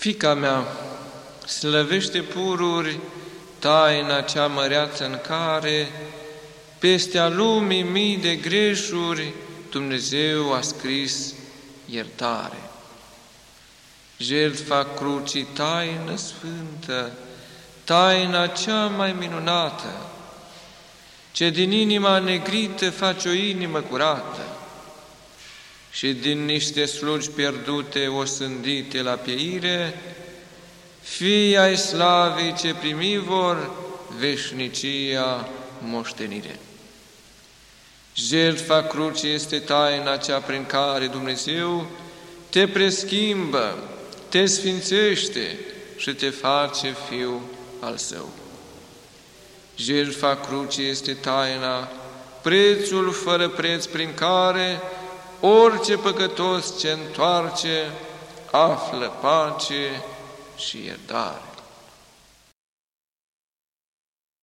Fica mea, slăvește pururi taina cea măreață în care, peste a lumii mii de greșuri, Dumnezeu a scris iertare. Jertfa crucii, taină sfântă, taina cea mai minunată, ce din inima negrită face o inimă curată și din niște slugi pierdute osândite la pieire, fii ai slavii ce primi vor veșnicia moștenire. Jertfa crucii este taina cea prin care Dumnezeu te preschimbă, te sfințește și te face fiu al Său. Jertfa crucii este taina, prețul fără preț prin care orice păcătos ce întoarce află pace și iertare.